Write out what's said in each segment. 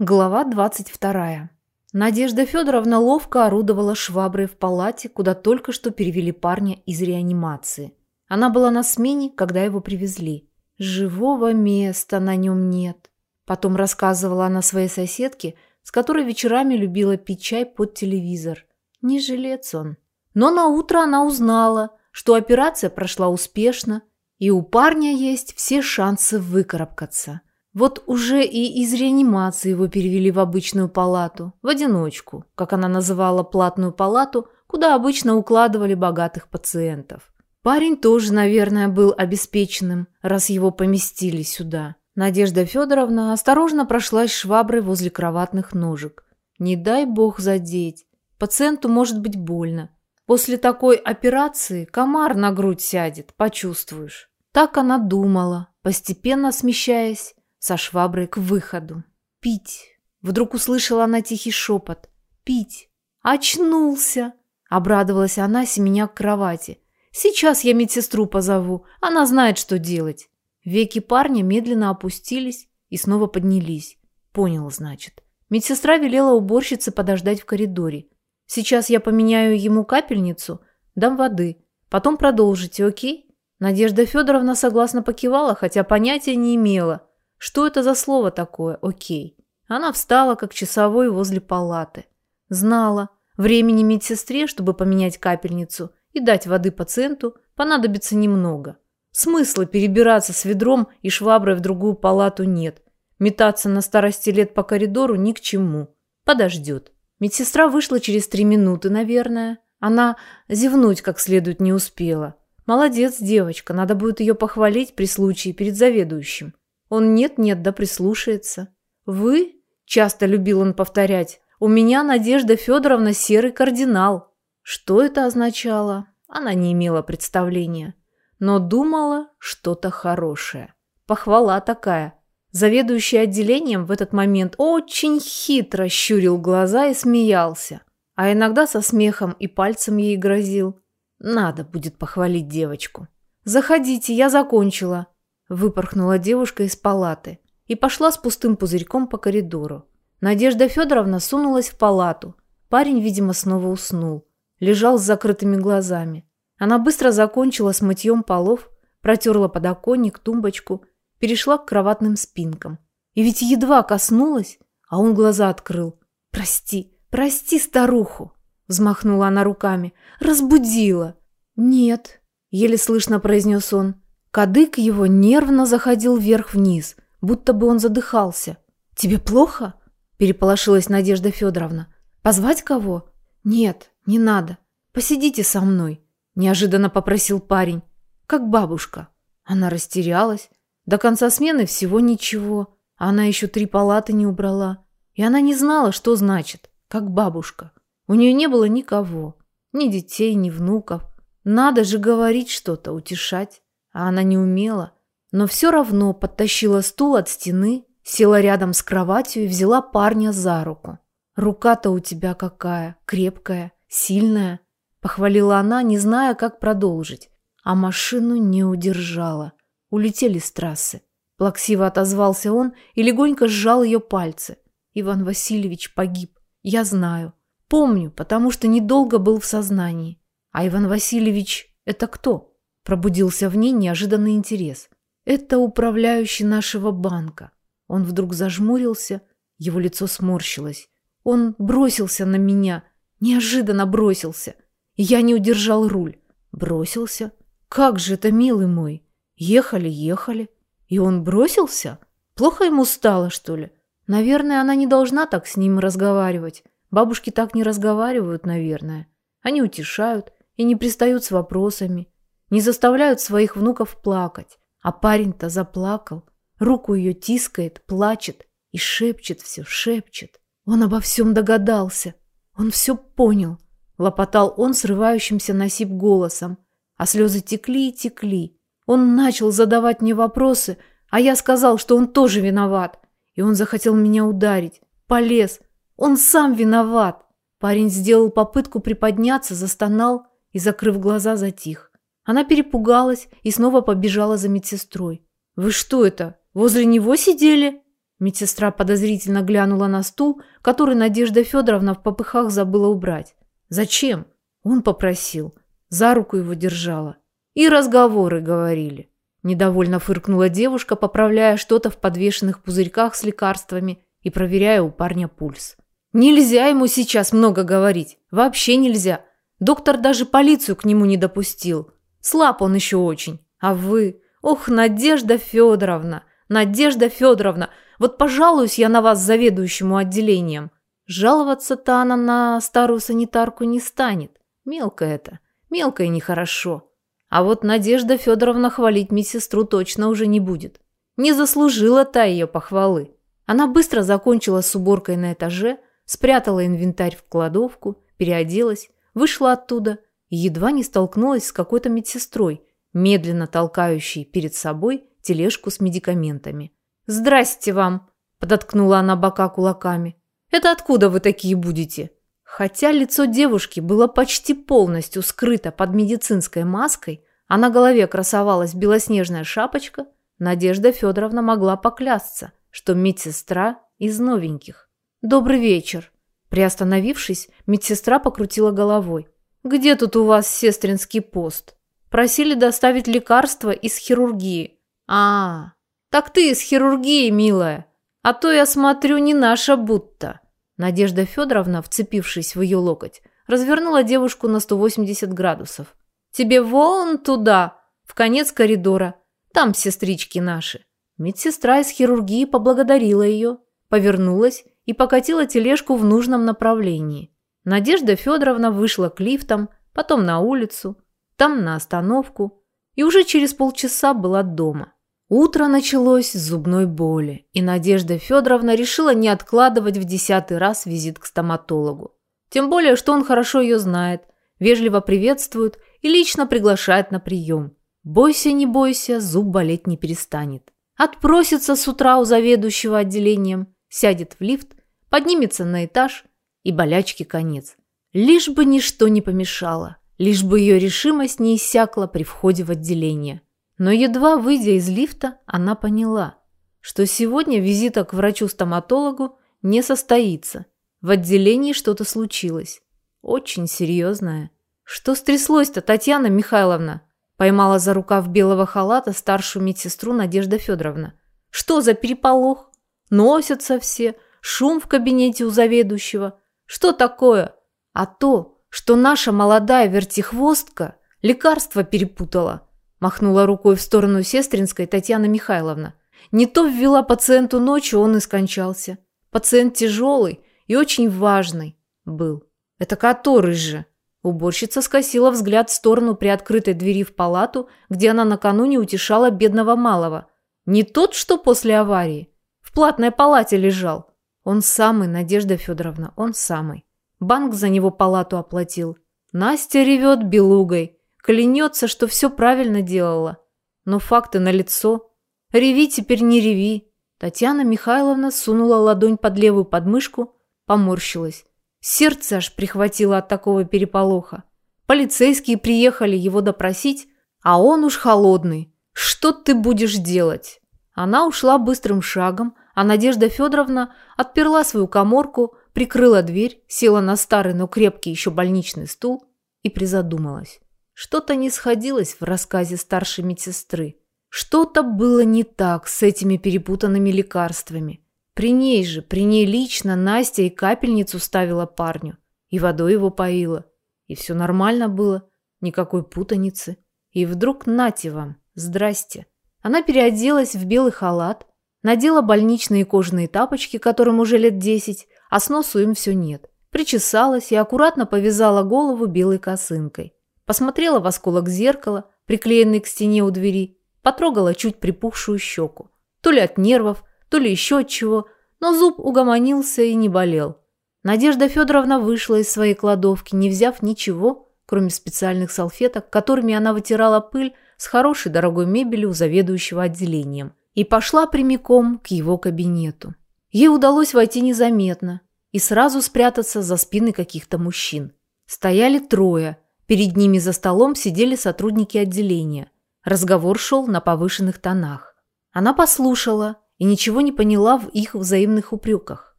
Глава 22. Надежда Федоровна ловко орудовала шваброй в палате, куда только что перевели парня из реанимации. Она была на смене, когда его привезли. Живого места на нем нет. Потом рассказывала она своей соседке, с которой вечерами любила пить чай под телевизор. Не жилец он. Но на утро она узнала, что операция прошла успешно, и у парня есть все шансы выкарабкаться. Вот уже и из реанимации его перевели в обычную палату, в одиночку, как она называла платную палату, куда обычно укладывали богатых пациентов. Парень тоже, наверное, был обеспеченным, раз его поместили сюда. Надежда Федоровна осторожно прошлась шваброй возле кроватных ножек. Не дай бог задеть. Пациенту может быть больно. После такой операции комар на грудь сядет, почувствуешь. Так она думала, постепенно смещаясь со шваброй к выходу. «Пить!» Вдруг услышала она тихий шепот. «Пить!» «Очнулся!» Обрадовалась она, семеня к кровати. «Сейчас я медсестру позову. Она знает, что делать». Веки парня медленно опустились и снова поднялись. Понял, значит. Медсестра велела уборщице подождать в коридоре. «Сейчас я поменяю ему капельницу, дам воды. Потом продолжите, окей?» Надежда Федоровна согласно покивала, хотя понятия не имела, что это за слово такое «окей»? Она встала, как часовой, возле палаты. Знала, времени медсестре, чтобы поменять капельницу и дать воды пациенту, понадобится немного. Смысла перебираться с ведром и шваброй в другую палату нет. Метаться на старости лет по коридору ни к чему. Подождет. Медсестра вышла через три минуты, наверное. Она зевнуть как следует не успела. Молодец, девочка, надо будет ее похвалить при случае перед заведующим. Он нет-нет, да прислушается. «Вы?» – часто любил он повторять. «У меня Надежда Федоровна серый кардинал». Что это означало? Она не имела представления. Но думала что-то хорошее. Похвала такая. Заведующий отделением в этот момент очень хитро щурил глаза и смеялся. А иногда со смехом и пальцем ей грозил. Надо будет похвалить девочку. «Заходите, я закончила», Выпорхнула девушка из палаты и пошла с пустым пузырьком по коридору. Надежда Федоровна сунулась в палату. Парень, видимо, снова уснул. Лежал с закрытыми глазами. Она быстро закончила с мытьем полов, протерла подоконник, тумбочку, перешла к кроватным спинкам. И ведь едва коснулась, а он глаза открыл. «Прости, прости старуху!» Взмахнула она руками. «Разбудила!» «Нет», — еле слышно произнес он. Кадык его нервно заходил вверх-вниз, будто бы он задыхался. «Тебе плохо?» – переполошилась Надежда Федоровна. «Позвать кого?» «Нет, не надо. Посидите со мной», – неожиданно попросил парень. «Как бабушка». Она растерялась. До конца смены всего ничего. Она еще три палаты не убрала. И она не знала, что значит «как бабушка». У нее не было никого. Ни детей, ни внуков. Надо же говорить что-то, утешать а она не умела, но все равно подтащила стул от стены, села рядом с кроватью и взяла парня за руку. «Рука-то у тебя какая, крепкая, сильная», – похвалила она, не зная, как продолжить, а машину не удержала. Улетели с трассы. Плаксиво отозвался он и легонько сжал ее пальцы. Иван Васильевич погиб, я знаю. Помню, потому что недолго был в сознании. А Иван Васильевич – это кто? Пробудился в ней неожиданный интерес. Это управляющий нашего банка. Он вдруг зажмурился, его лицо сморщилось. Он бросился на меня, неожиданно бросился. Я не удержал руль. Бросился? Как же это, милый мой? Ехали, ехали. И он бросился? Плохо ему стало, что ли? Наверное, она не должна так с ним разговаривать. Бабушки так не разговаривают, наверное. Они утешают и не пристают с вопросами не заставляют своих внуков плакать. А парень-то заплакал, руку ее тискает, плачет и шепчет все, шепчет. Он обо всем догадался, он все понял, лопотал он срывающимся на сип голосом, а слезы текли и текли. Он начал задавать мне вопросы, а я сказал, что он тоже виноват, и он захотел меня ударить, полез, он сам виноват. Парень сделал попытку приподняться, застонал и, закрыв глаза, затих. Она перепугалась и снова побежала за медсестрой. «Вы что это, возле него сидели?» Медсестра подозрительно глянула на стул, который Надежда Федоровна в попыхах забыла убрать. «Зачем?» Он попросил. За руку его держала. И разговоры говорили. Недовольно фыркнула девушка, поправляя что-то в подвешенных пузырьках с лекарствами и проверяя у парня пульс. «Нельзя ему сейчас много говорить. Вообще нельзя. Доктор даже полицию к нему не допустил. Слаб он еще очень. А вы... Ох, Надежда Федоровна! Надежда Федоровна! Вот пожалуюсь я на вас заведующему отделением. Жаловаться-то она на старую санитарку не станет. Мелко это. Мелко и нехорошо. А вот Надежда Федоровна хвалить медсестру точно уже не будет. Не заслужила та ее похвалы. Она быстро закончила с уборкой на этаже, спрятала инвентарь в кладовку, переоделась, вышла оттуда едва не столкнулась с какой-то медсестрой, медленно толкающей перед собой тележку с медикаментами. «Здрасте вам!» – подоткнула она бока кулаками. «Это откуда вы такие будете?» Хотя лицо девушки было почти полностью скрыто под медицинской маской, а на голове красовалась белоснежная шапочка, Надежда Федоровна могла поклясться, что медсестра из новеньких. «Добрый вечер!» Приостановившись, медсестра покрутила головой. «Где тут у вас сестринский пост?» «Просили доставить лекарства из хирургии». «А, так ты из хирургии, милая. А то я смотрю, не наша будто». Надежда Федоровна, вцепившись в ее локоть, развернула девушку на 180 градусов. «Тебе вон туда, в конец коридора. Там сестрички наши». Медсестра из хирургии поблагодарила ее, повернулась и покатила тележку в нужном направлении. Надежда Федоровна вышла к лифтам, потом на улицу, там на остановку и уже через полчаса была дома. Утро началось с зубной боли, и Надежда Федоровна решила не откладывать в десятый раз визит к стоматологу. Тем более, что он хорошо ее знает, вежливо приветствует и лично приглашает на прием. Бойся, не бойся, зуб болеть не перестанет. Отпросится с утра у заведующего отделением, сядет в лифт, поднимется на этаж и болячки конец. Лишь бы ничто не помешало, лишь бы ее решимость не иссякла при входе в отделение. Но едва выйдя из лифта, она поняла, что сегодня визита к врачу-стоматологу не состоится. В отделении что-то случилось. Очень серьезное. Что стряслось-то, Татьяна Михайловна? Поймала за рукав белого халата старшую медсестру Надежда Федоровна. Что за переполох? Носятся все, шум в кабинете у заведующего. Что такое? А то, что наша молодая вертихвостка лекарство перепутала – Махнула рукой в сторону сестринской Татьяна Михайловна. Не то ввела пациенту ночью, он и скончался. Пациент тяжелый и очень важный был. Это который же? Уборщица скосила взгляд в сторону приоткрытой двери в палату, где она накануне утешала бедного малого. Не тот, что после аварии. В платной палате лежал. Он самый, Надежда Федоровна, он самый. Банк за него палату оплатил. Настя ревет белугой. Клянется, что все правильно делала. Но факты налицо. Реви теперь не реви. Татьяна Михайловна сунула ладонь под левую подмышку, поморщилась. Сердце аж прихватило от такого переполоха. Полицейские приехали его допросить, а он уж холодный. Что ты будешь делать? Она ушла быстрым шагом, а Надежда Федоровна отперла свою коморку, прикрыла дверь, села на старый, но крепкий еще больничный стул и призадумалась. Что-то не сходилось в рассказе старшей медсестры. Что-то было не так с этими перепутанными лекарствами. При ней же, при ней лично Настя и капельницу ставила парню. И водой его поила. И все нормально было. Никакой путаницы. И вдруг нате вам. Здрасте. Она переоделась в белый халат, надела больничные кожаные тапочки, которым уже лет десять, а с носу им все нет. Причесалась и аккуратно повязала голову белой косынкой. Посмотрела в осколок зеркала, приклеенный к стене у двери, потрогала чуть припухшую щеку. То ли от нервов, то ли еще от чего, но зуб угомонился и не болел. Надежда Федоровна вышла из своей кладовки, не взяв ничего, кроме специальных салфеток, которыми она вытирала пыль с хорошей дорогой мебелью заведующего отделением, и пошла прямиком к его кабинету. Ей удалось войти незаметно и сразу спрятаться за спины каких-то мужчин. Стояли трое – Перед ними за столом сидели сотрудники отделения. Разговор шел на повышенных тонах. Она послушала и ничего не поняла в их взаимных упреках.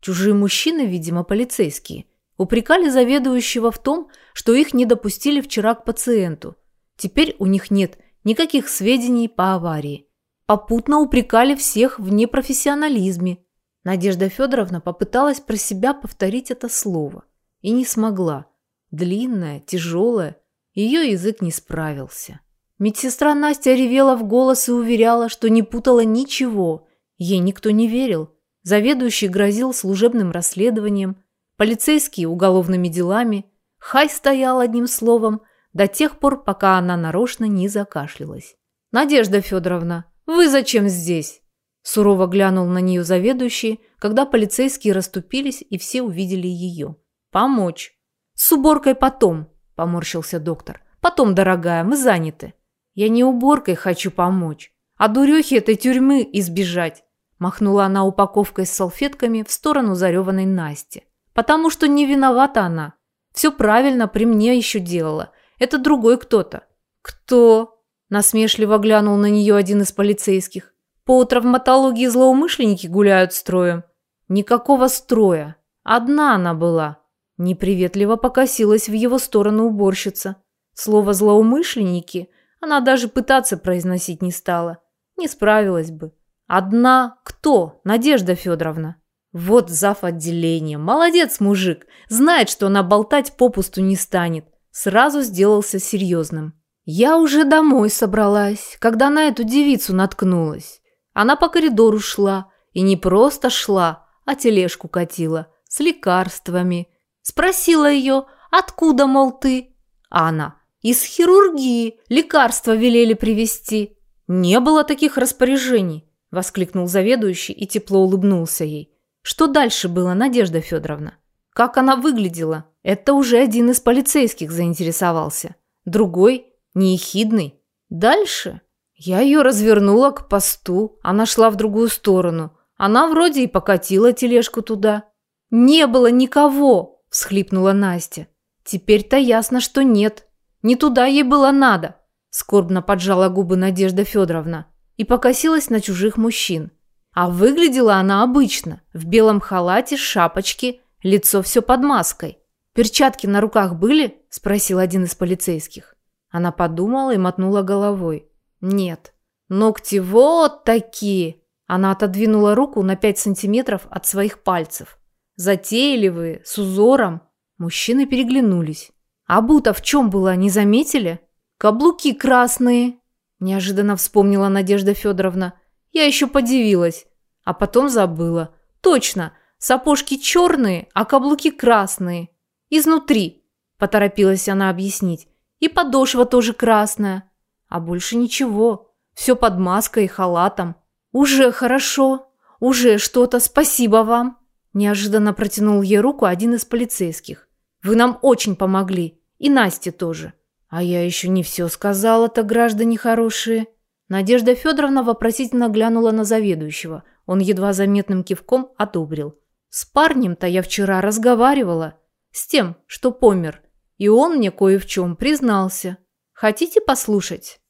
Чужие мужчины, видимо, полицейские, упрекали заведующего в том, что их не допустили вчера к пациенту. Теперь у них нет никаких сведений по аварии. Попутно упрекали всех в непрофессионализме. Надежда Федоровна попыталась про себя повторить это слово и не смогла. Длинная, тяжелая, ее язык не справился. Медсестра Настя ревела в голос и уверяла, что не путала ничего. Ей никто не верил. Заведующий грозил служебным расследованием, полицейские – уголовными делами. Хай стоял одним словом до тех пор, пока она нарочно не закашлялась. «Надежда Федоровна, вы зачем здесь?» Сурово глянул на нее заведующий, когда полицейские расступились и все увидели ее. «Помочь». «С уборкой потом», – поморщился доктор. «Потом, дорогая, мы заняты». Я не уборкой хочу помочь, а дурехи этой тюрьмы избежать. Махнула она упаковкой с салфетками в сторону зареванной Насти. Потому что не виновата она. Все правильно при мне еще делала. Это другой кто-то. Кто? Насмешливо глянул на нее один из полицейских. По травматологии злоумышленники гуляют строем. Никакого строя. Одна она была. Неприветливо покосилась в его сторону уборщица. Слово «злоумышленники» Она даже пытаться произносить не стала. Не справилась бы. Одна кто? Надежда Федоровна. Вот зав. отделение. Молодец, мужик. Знает, что она болтать попусту не станет. Сразу сделался серьезным. Я уже домой собралась, когда на эту девицу наткнулась. Она по коридору шла. И не просто шла, а тележку катила. С лекарствами. Спросила ее, откуда, мол, ты? А она, из хирургии лекарства велели привезти. Не было таких распоряжений, воскликнул заведующий и тепло улыбнулся ей. Что дальше было, Надежда Федоровна? Как она выглядела? Это уже один из полицейских заинтересовался. Другой, неехидный. Дальше? Я ее развернула к посту, она шла в другую сторону. Она вроде и покатила тележку туда. «Не было никого!» – всхлипнула Настя. «Теперь-то ясно, что нет. Не туда ей было надо, скорбно поджала губы Надежда Федоровна и покосилась на чужих мужчин. А выглядела она обычно, в белом халате, шапочке, лицо все под маской. «Перчатки на руках были?» – спросил один из полицейских. Она подумала и мотнула головой. «Нет. Ногти вот такие!» Она отодвинула руку на пять сантиметров от своих пальцев. Затейливые, с узором. Мужчины переглянулись. А бута в чем была, не заметили? Каблуки красные. Неожиданно вспомнила Надежда Федоровна. Я еще подивилась. А потом забыла. Точно, сапожки черные, а каблуки красные. Изнутри, поторопилась она объяснить. И подошва тоже красная. А больше ничего. Все под маской и халатом. Уже хорошо. Уже что-то, спасибо вам. Неожиданно протянул ей руку один из полицейских. Вы нам очень помогли. И Насте тоже. А я еще не все сказала-то, граждане хорошие. Надежда Федоровна вопросительно глянула на заведующего. Он едва заметным кивком одобрил. С парнем-то я вчера разговаривала. С тем, что помер. И он мне кое в чем признался. Хотите послушать?